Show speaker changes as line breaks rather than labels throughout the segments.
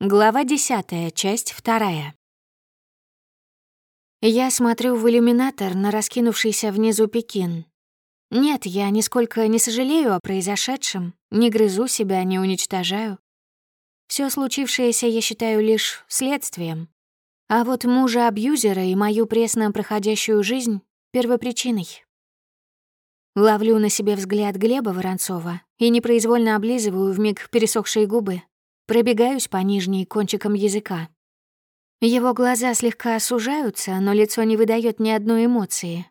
Глава 10, часть 2. Я смотрю в иллюминатор на раскинувшийся внизу Пекин. Нет, я нисколько не сожалею о произошедшем, не грызу себя, не уничтожаю. Все случившееся я считаю лишь следствием. А вот мужа-абьюзера и мою пресно проходящую жизнь — первопричиной. Ловлю на себе взгляд Глеба Воронцова и непроизвольно облизываю вмиг пересохшие губы. Пробегаюсь по нижней кончикам языка. Его глаза слегка сужаются, но лицо не выдает ни одной эмоции.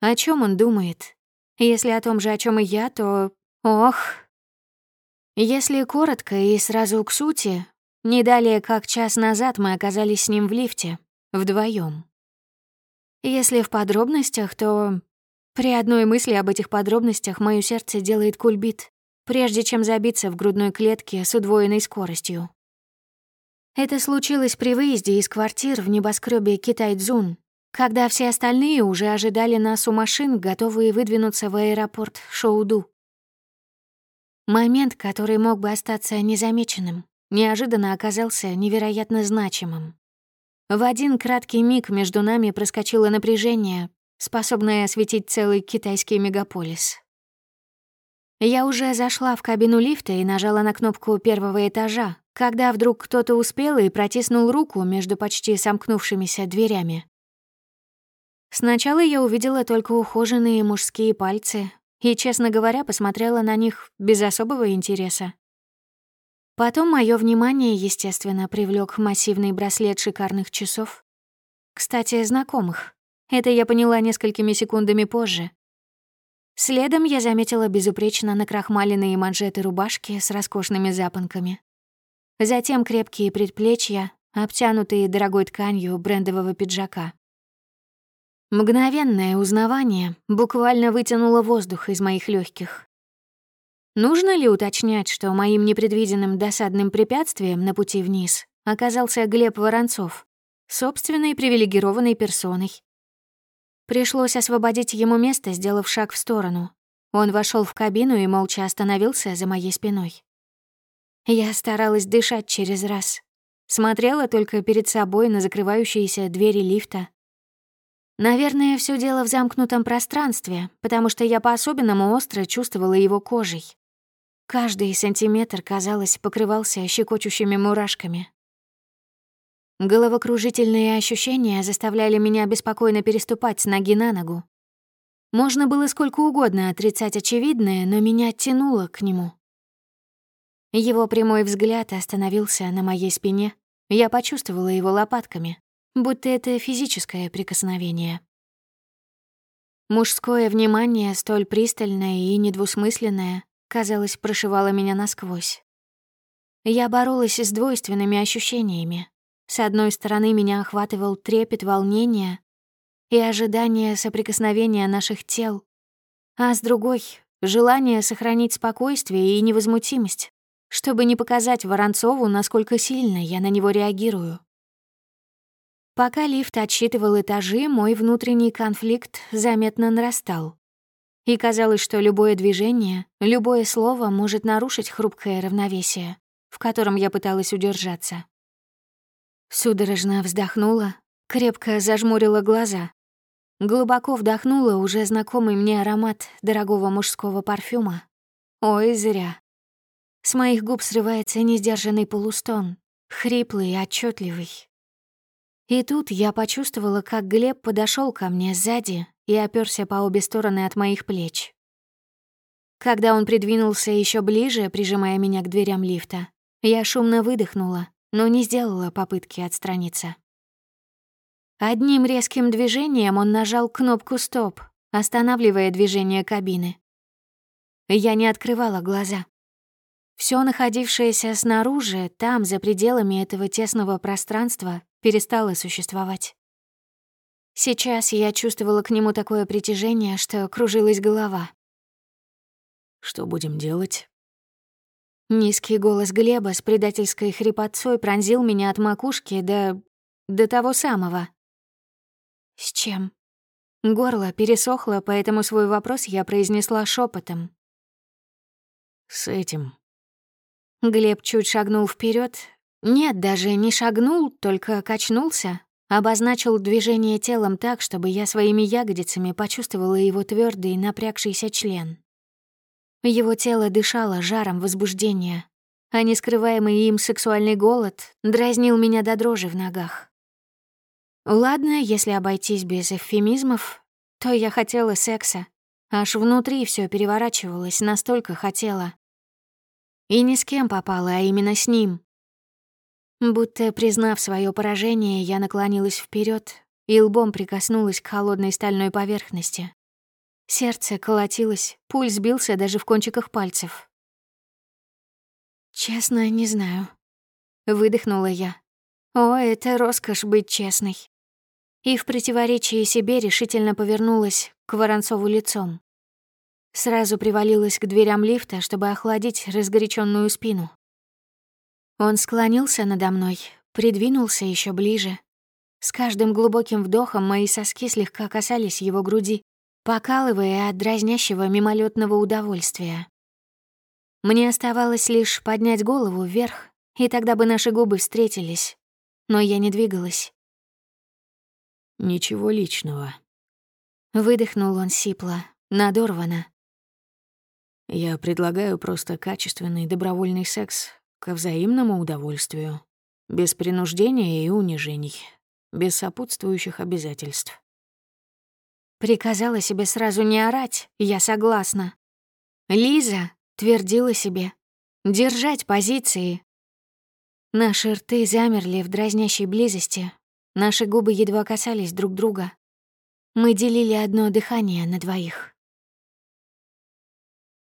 О чем он думает? Если о том же, о чем и я, то... Ох! Если коротко и сразу к сути, не далее как час назад мы оказались с ним в лифте, вдвоем. Если в подробностях, то... При одной мысли об этих подробностях мое сердце делает кульбит прежде чем забиться в грудной клетке с удвоенной скоростью. Это случилось при выезде из квартир в небоскребе Китай-Дзун, когда все остальные уже ожидали нас у машин, готовые выдвинуться в аэропорт Шоуду. Момент, который мог бы остаться незамеченным, неожиданно оказался невероятно значимым. В один краткий миг между нами проскочило напряжение, способное осветить целый китайский мегаполис. Я уже зашла в кабину лифта и нажала на кнопку первого этажа, когда вдруг кто-то успел и протиснул руку между почти сомкнувшимися дверями. Сначала я увидела только ухоженные мужские пальцы и, честно говоря, посмотрела на них без особого интереса. Потом мое внимание, естественно, привлек массивный браслет шикарных часов. Кстати, знакомых. Это я поняла несколькими секундами позже, Следом я заметила безупречно накрахмаленные манжеты рубашки с роскошными запонками. Затем крепкие предплечья, обтянутые дорогой тканью брендового пиджака. Мгновенное узнавание буквально вытянуло воздух из моих легких. Нужно ли уточнять, что моим непредвиденным досадным препятствием на пути вниз оказался Глеб Воронцов, собственной привилегированной персоной, Пришлось освободить ему место, сделав шаг в сторону. Он вошел в кабину и молча остановился за моей спиной. Я старалась дышать через раз. Смотрела только перед собой на закрывающиеся двери лифта. Наверное, все дело в замкнутом пространстве, потому что я по-особенному остро чувствовала его кожей. Каждый сантиметр, казалось, покрывался щекочущими мурашками. Головокружительные ощущения заставляли меня беспокойно переступать с ноги на ногу. Можно было сколько угодно отрицать очевидное, но меня тянуло к нему. Его прямой взгляд остановился на моей спине. Я почувствовала его лопатками, будто это физическое прикосновение. Мужское внимание, столь пристальное и недвусмысленное, казалось, прошивало меня насквозь. Я боролась с двойственными ощущениями, с одной стороны меня охватывал трепет волнения и ожидание соприкосновения наших тел, а с другой — желание сохранить спокойствие и невозмутимость, чтобы не показать Воронцову, насколько сильно я на него реагирую. Пока лифт отсчитывал этажи, мой внутренний конфликт заметно нарастал. И казалось, что любое движение, любое слово может нарушить хрупкое равновесие, в котором я пыталась удержаться. Судорожно вздохнула, крепко зажмурила глаза. Глубоко вдохнула уже знакомый мне аромат дорогого мужского парфюма. Ой, зря. С моих губ срывается несдержанный полустон, хриплый и отчетливый. И тут я почувствовала, как Глеб подошел ко мне сзади и оперся по обе стороны от моих плеч. Когда он придвинулся еще ближе, прижимая меня к дверям лифта, я шумно выдохнула но не сделала попытки отстраниться. Одним резким движением он нажал кнопку «Стоп», останавливая движение кабины. Я не открывала глаза. Все находившееся снаружи, там, за пределами этого тесного пространства, перестало существовать. Сейчас я чувствовала к нему такое притяжение, что кружилась голова.
«Что будем делать?»
Низкий голос Глеба с предательской хрипотцой пронзил меня от макушки до... до того самого. «С чем?» Горло пересохло, поэтому свой вопрос я произнесла шепотом.
«С этим».
Глеб чуть шагнул вперед, Нет, даже не шагнул, только качнулся, обозначил движение телом так, чтобы я своими ягодицами почувствовала его твердый напрягшийся член. Его тело дышало жаром возбуждения, а нескрываемый им сексуальный голод дразнил меня до дрожи в ногах. Ладно, если обойтись без эвфемизмов, то я хотела секса. Аж внутри все переворачивалось, настолько хотела. И ни с кем попала, а именно с ним. Будто признав свое поражение, я наклонилась вперед и лбом прикоснулась к холодной стальной поверхности. Сердце колотилось, пульс бился даже в кончиках пальцев. «Честно, не знаю», — выдохнула я. «О, это роскошь быть честной». И в противоречии себе решительно повернулась к Воронцову лицом. Сразу привалилась к дверям лифта, чтобы охладить разгоряченную спину. Он склонился надо мной, придвинулся еще ближе. С каждым глубоким вдохом мои соски слегка касались его груди, покалывая от дразнящего мимолетного удовольствия. Мне оставалось лишь поднять голову вверх, и тогда бы наши губы встретились. Но я не двигалась.
«Ничего личного».
Выдохнул он сипло, надорвано.
«Я предлагаю просто качественный добровольный секс ко взаимному удовольствию, без принуждения и унижений, без сопутствующих обязательств.
Приказала себе сразу не орать, я согласна. Лиза твердила себе держать позиции. Наши рты замерли в дразнящей близости, наши губы едва касались друг друга. Мы делили одно дыхание на двоих.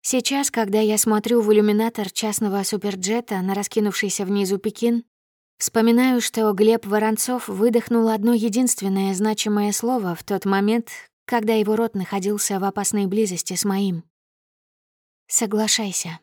Сейчас, когда я смотрю в иллюминатор частного суперджета на раскинувшийся внизу Пекин, вспоминаю, что Глеб Воронцов выдохнул одно единственное значимое слово в тот момент, когда его рот находился в опасной близости с моим. «Соглашайся».